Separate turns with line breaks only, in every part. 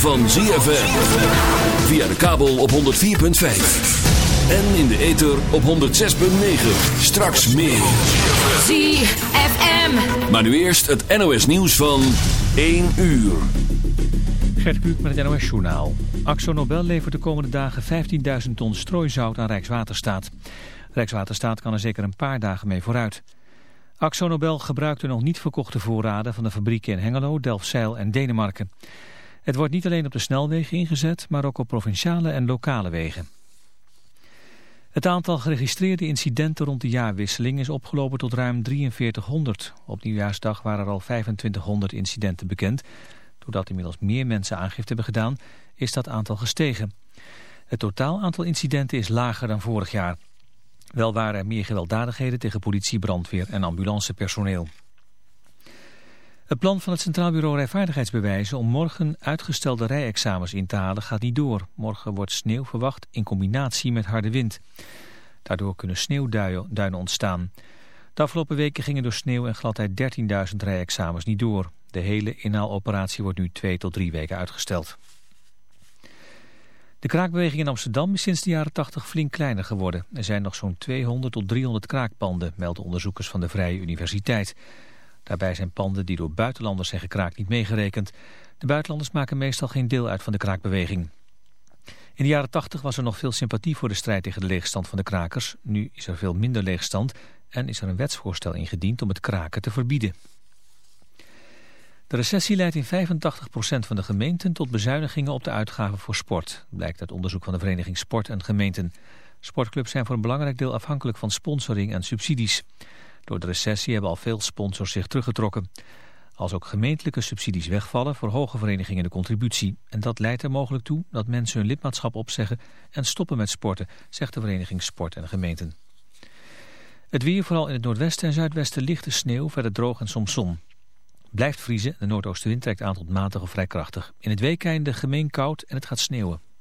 Van ZFM. Via de kabel op 104.5. En in de ether op 106.9. Straks meer.
ZFM.
Maar nu eerst het NOS nieuws van 1 uur.
Gert Kluk met het NOS Journaal. Axo Nobel levert de komende dagen 15.000 ton strooizout aan Rijkswaterstaat. Rijkswaterstaat kan er zeker een paar dagen mee vooruit. Axo Nobel gebruikt de nog niet verkochte voorraden van de fabrieken in Hengelo, Delfzijl en Denemarken. Het wordt niet alleen op de snelwegen ingezet, maar ook op provinciale en lokale wegen. Het aantal geregistreerde incidenten rond de jaarwisseling is opgelopen tot ruim 4300. Op nieuwjaarsdag waren er al 2500 incidenten bekend. Doordat inmiddels meer mensen aangifte hebben gedaan, is dat aantal gestegen. Het totaal aantal incidenten is lager dan vorig jaar. Wel waren er meer gewelddadigheden tegen politie, brandweer en ambulancepersoneel. Het plan van het Centraal Bureau Rijvaardigheidsbewijzen om morgen uitgestelde rijexamens in te halen gaat niet door. Morgen wordt sneeuw verwacht in combinatie met harde wind. Daardoor kunnen sneeuwduinen ontstaan. De afgelopen weken gingen door sneeuw en gladheid 13.000 rijexamens niet door. De hele inhaaloperatie wordt nu twee tot drie weken uitgesteld. De kraakbeweging in Amsterdam is sinds de jaren 80 flink kleiner geworden. Er zijn nog zo'n 200 tot 300 kraakpanden, melden onderzoekers van de Vrije Universiteit. Daarbij zijn panden die door buitenlanders zijn gekraakt niet meegerekend. De buitenlanders maken meestal geen deel uit van de kraakbeweging. In de jaren 80 was er nog veel sympathie voor de strijd tegen de leegstand van de krakers. Nu is er veel minder leegstand en is er een wetsvoorstel ingediend om het kraken te verbieden. De recessie leidt in 85% van de gemeenten tot bezuinigingen op de uitgaven voor sport. Blijkt uit onderzoek van de vereniging Sport en Gemeenten. Sportclubs zijn voor een belangrijk deel afhankelijk van sponsoring en subsidies. Door de recessie hebben al veel sponsors zich teruggetrokken. Als ook gemeentelijke subsidies wegvallen, verhogen verenigingen de contributie. En dat leidt er mogelijk toe dat mensen hun lidmaatschap opzeggen en stoppen met sporten, zegt de vereniging Sport en Gemeenten. Het weer, vooral in het noordwesten en zuidwesten, lichte sneeuw, verder droog en soms zon. Blijft vriezen, de noordoostenwind trekt aan tot matig of vrij krachtig. In het weekende gemeen koud en het gaat sneeuwen.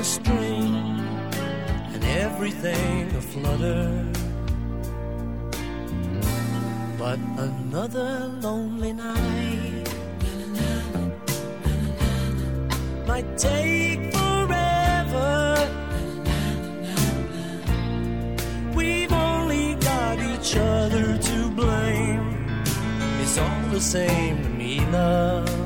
a string and everything a flutter. But another lonely night might take forever. We've only got each other to blame. It's all the same to me, love.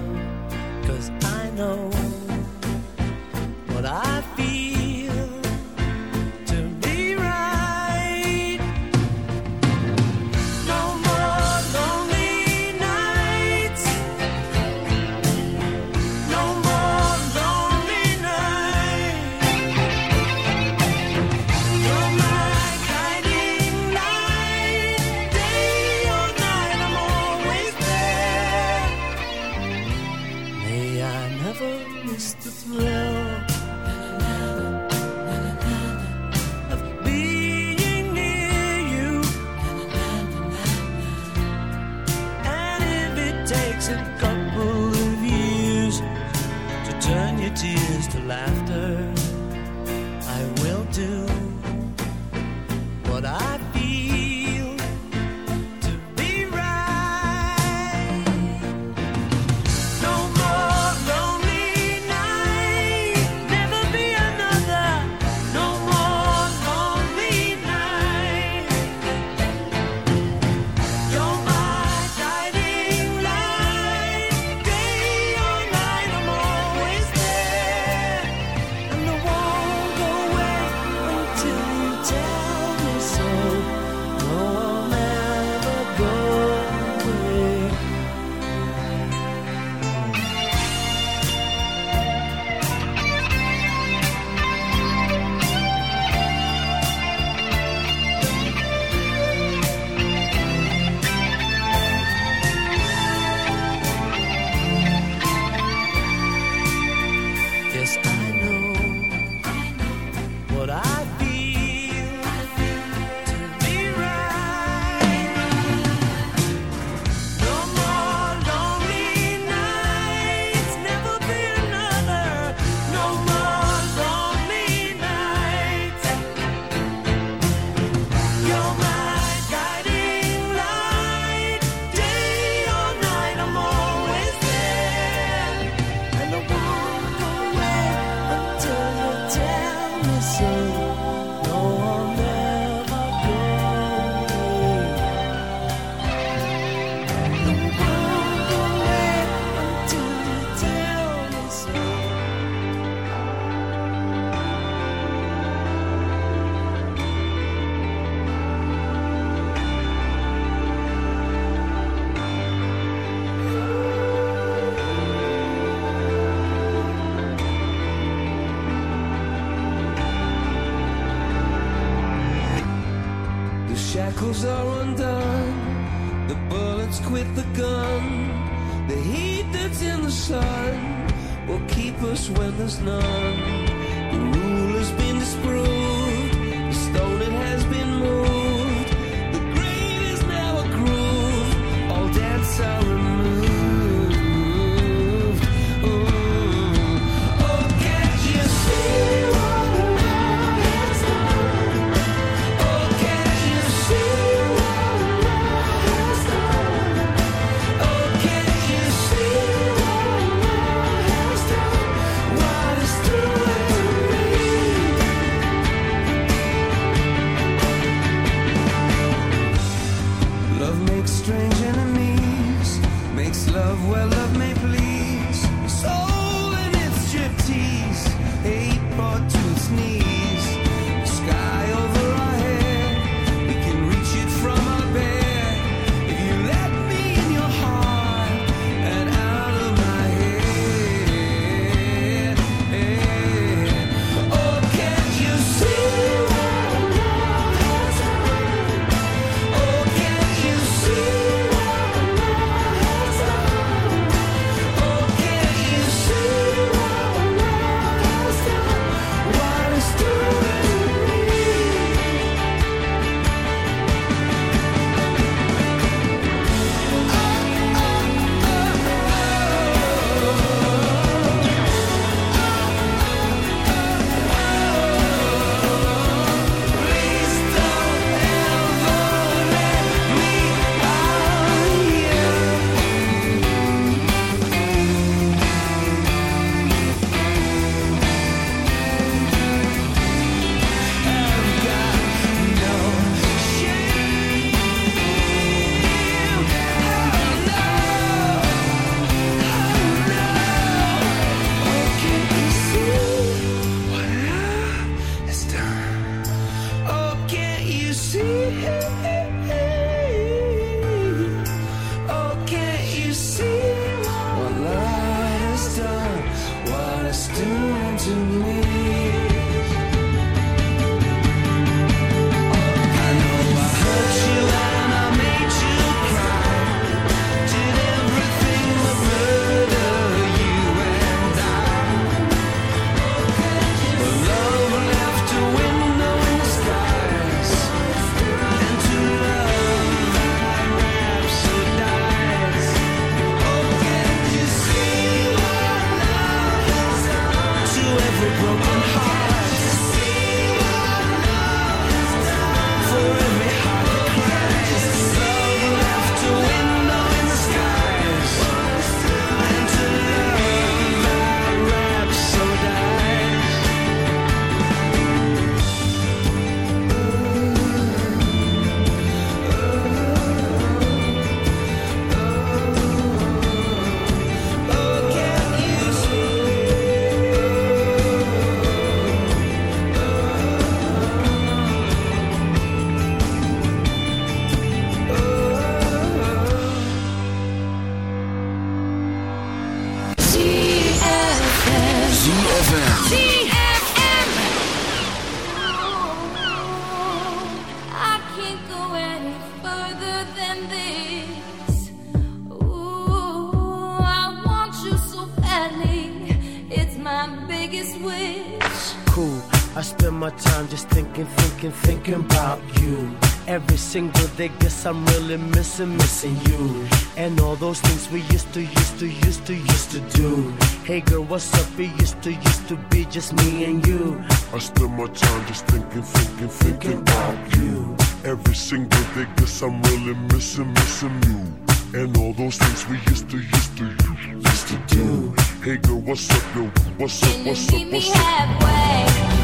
single day. Guess I'm really missing, missing you. And all those things we used to, used to, used to do. Hey girl, what's up,
yo? What's up, what's up, what's up? What's up?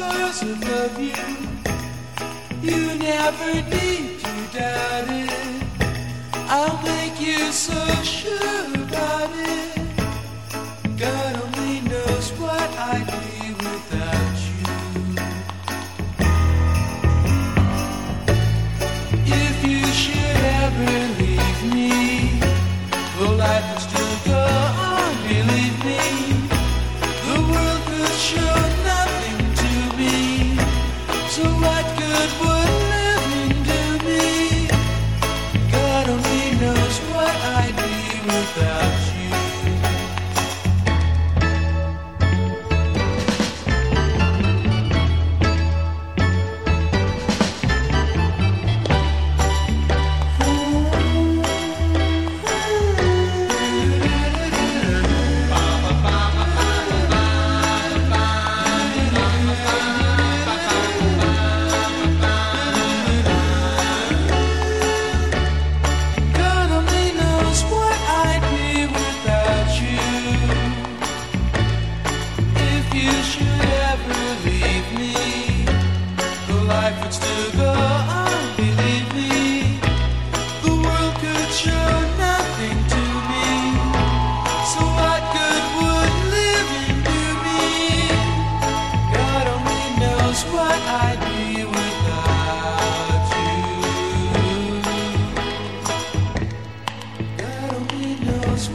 person love you. You never need to doubt it. I'll make you so sure about it.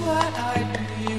what I'd be.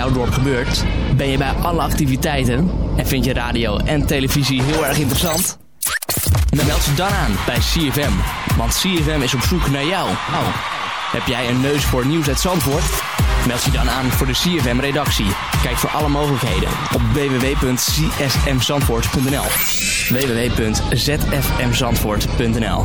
Jouw dorp gebeurt? Ben je bij alle activiteiten? En vind je radio en televisie heel erg interessant? Dan meld je dan aan bij CFM. Want CFM is op zoek naar jou. Oh. Heb jij een neus voor nieuws uit Zandvoort? Meld je dan aan voor de CFM-redactie. Kijk voor alle mogelijkheden op www.csmzandvoort.nl www.zfmzandvoort.nl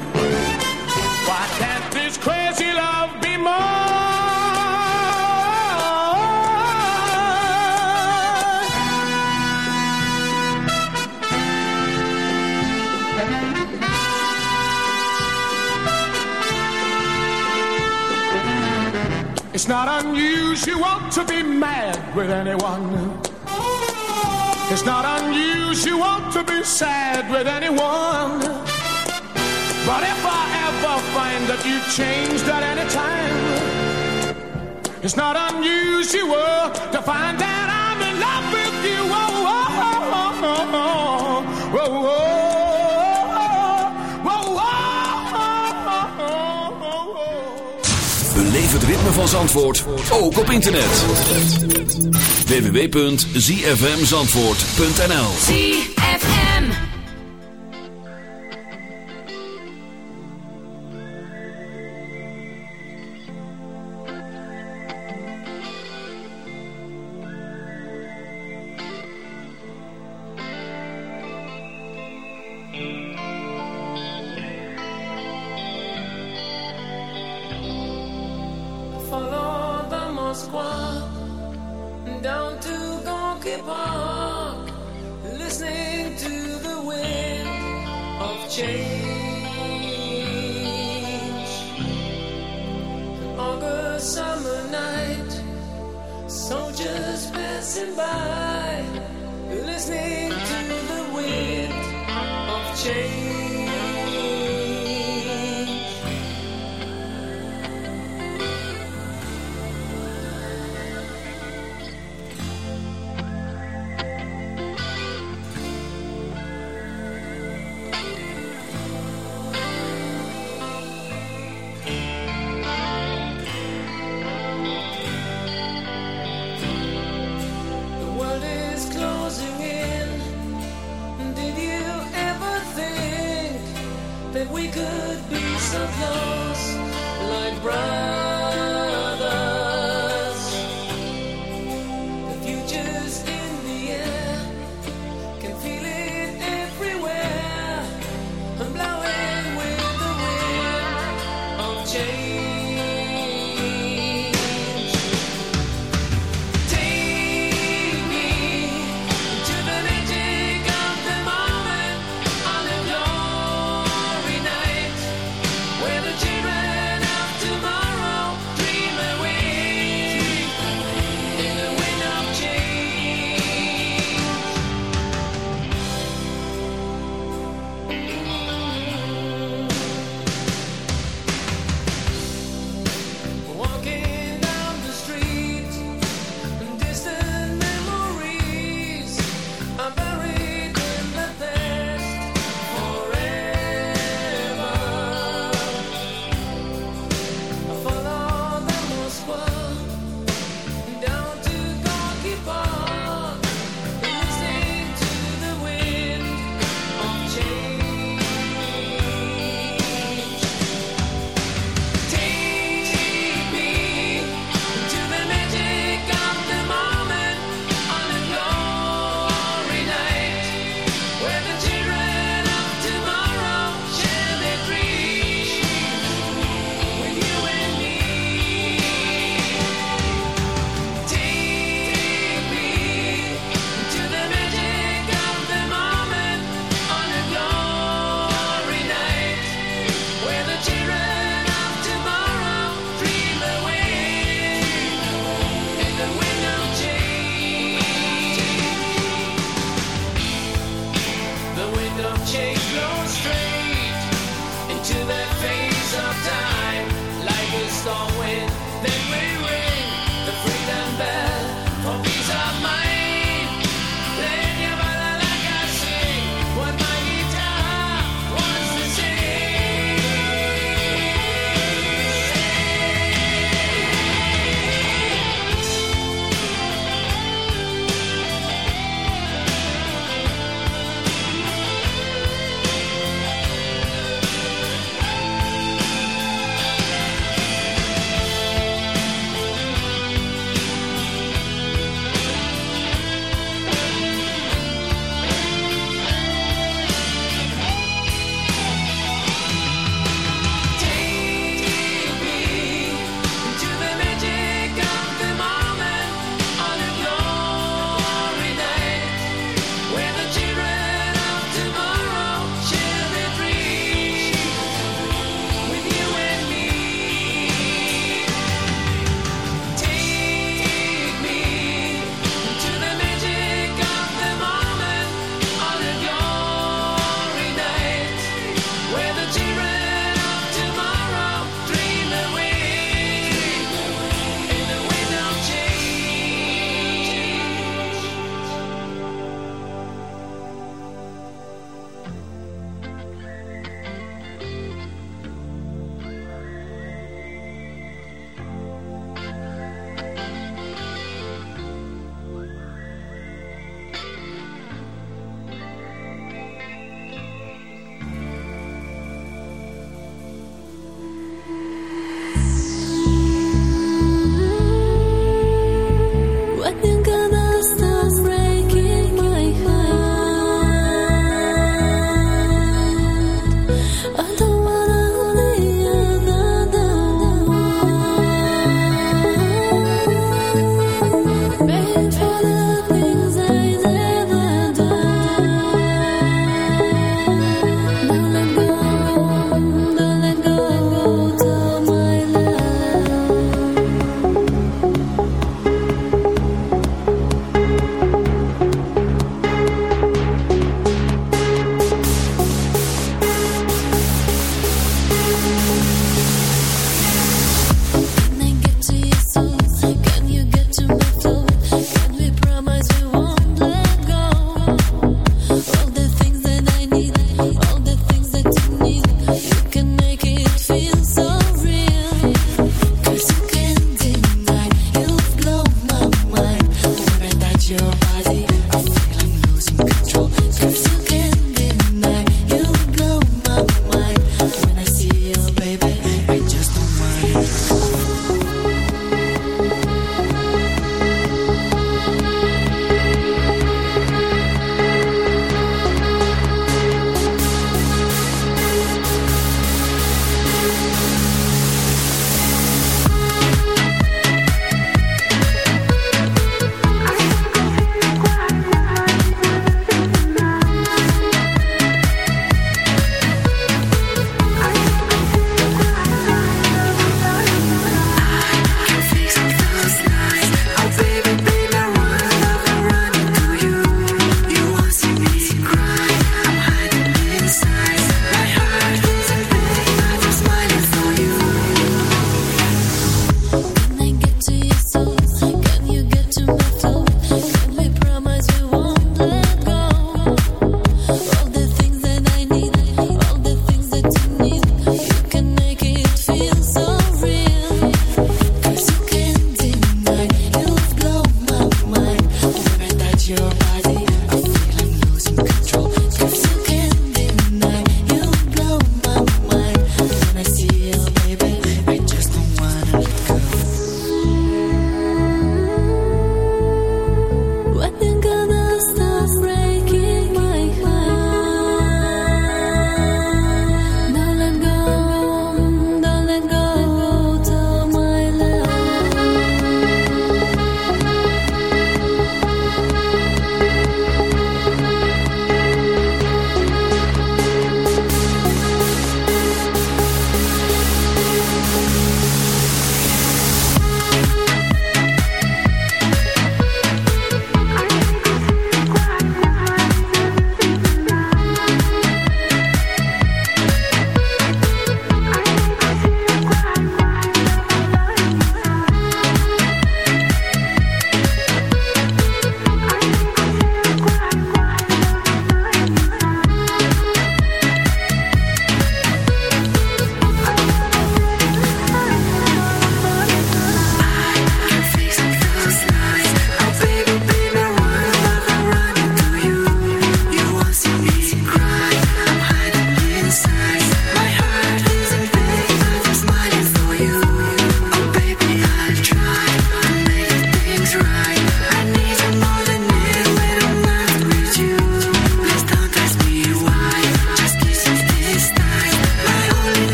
Why can't this crazy love be more? It's not unusual to be mad with anyone. It's not unusual to be sad with anyone. But if I ever find that you've changed at any time, it's not unusual to find that I'm in love with you. Whoa, whoa, whoa, whoa, whoa, whoa,
Beleef het ritme van Zandvoort ook op internet. www.zfmzandvoort.nl
summer night, soldiers passing by, listening to the wind of change.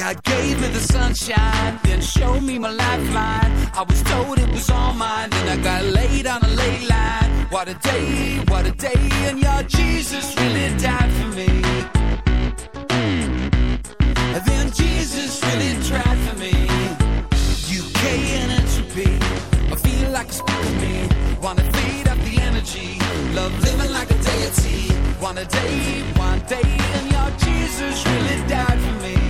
God gave me the sunshine, then showed me my lifeline. I was told it was all mine, then I got laid on a ley line. What a day, what a day, and your Jesus really died for me. And then Jesus really tried for me. UK and entropy, I feel like it's for me. Wanna feed up the energy, love living like a deity. One a day, one day, and your Jesus really died for me.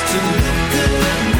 to look good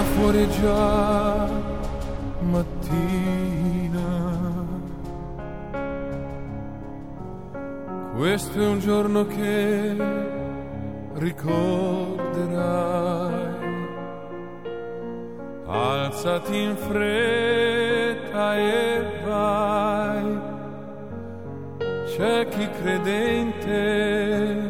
Guarda fuori già mattina. Questo è un giorno che ricorderai. Alzati in fretta e vai. C'è chi credente non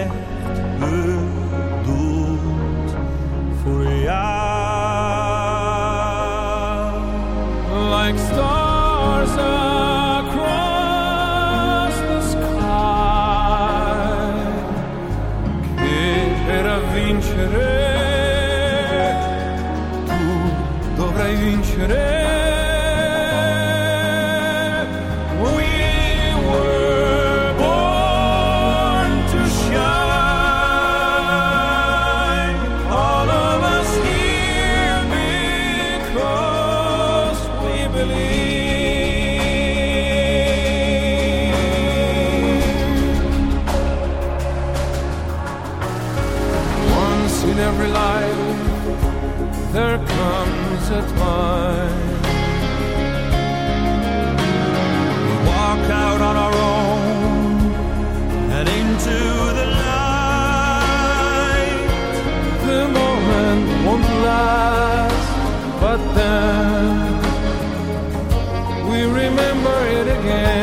every life there comes a time we walk out on our own and into the light. The moment won't last, but then we remember it again.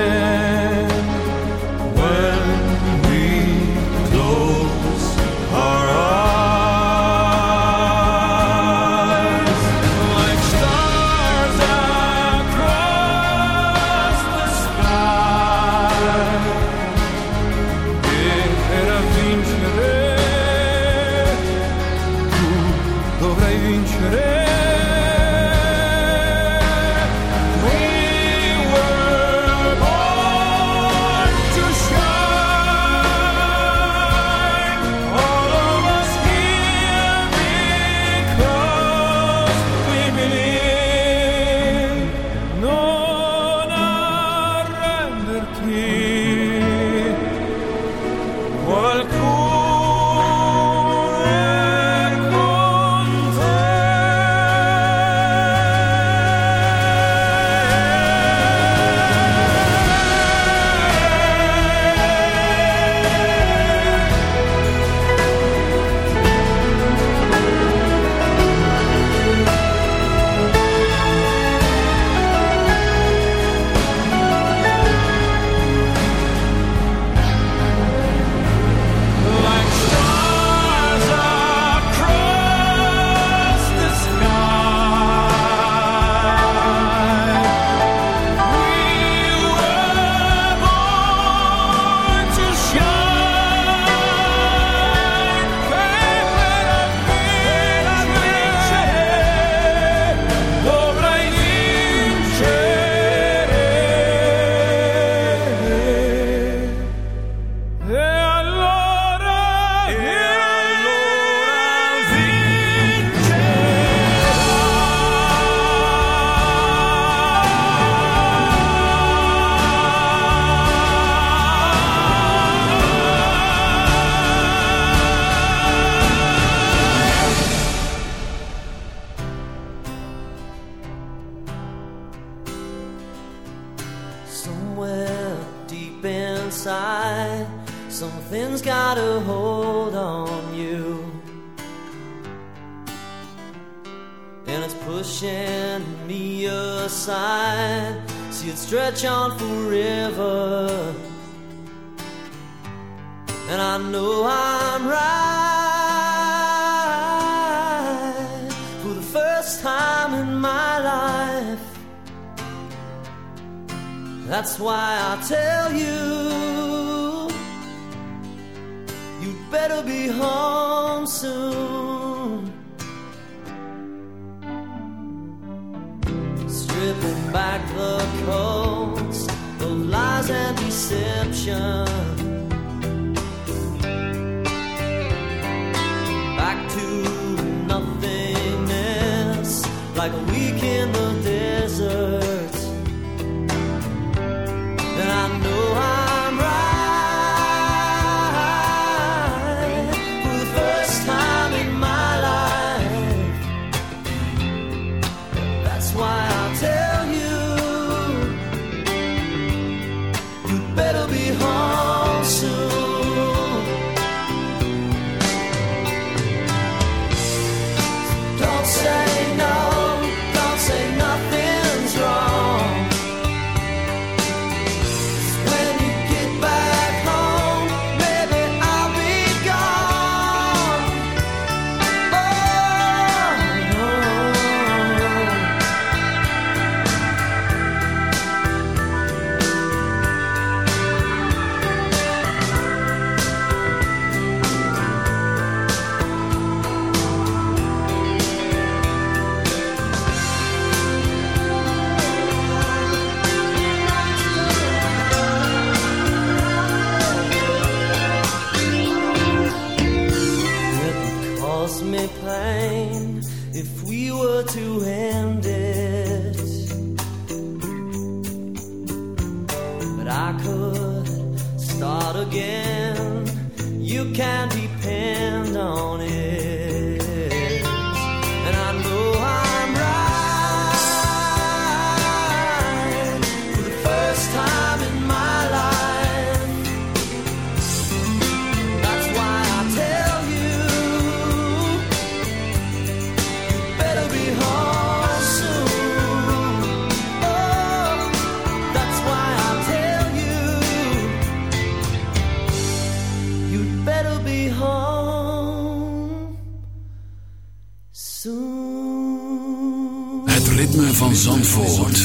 van Zandvoort.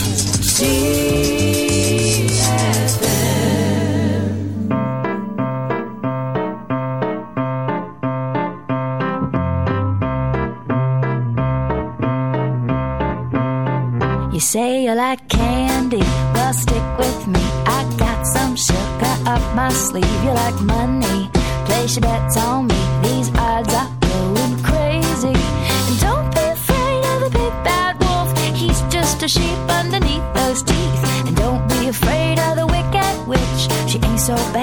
so.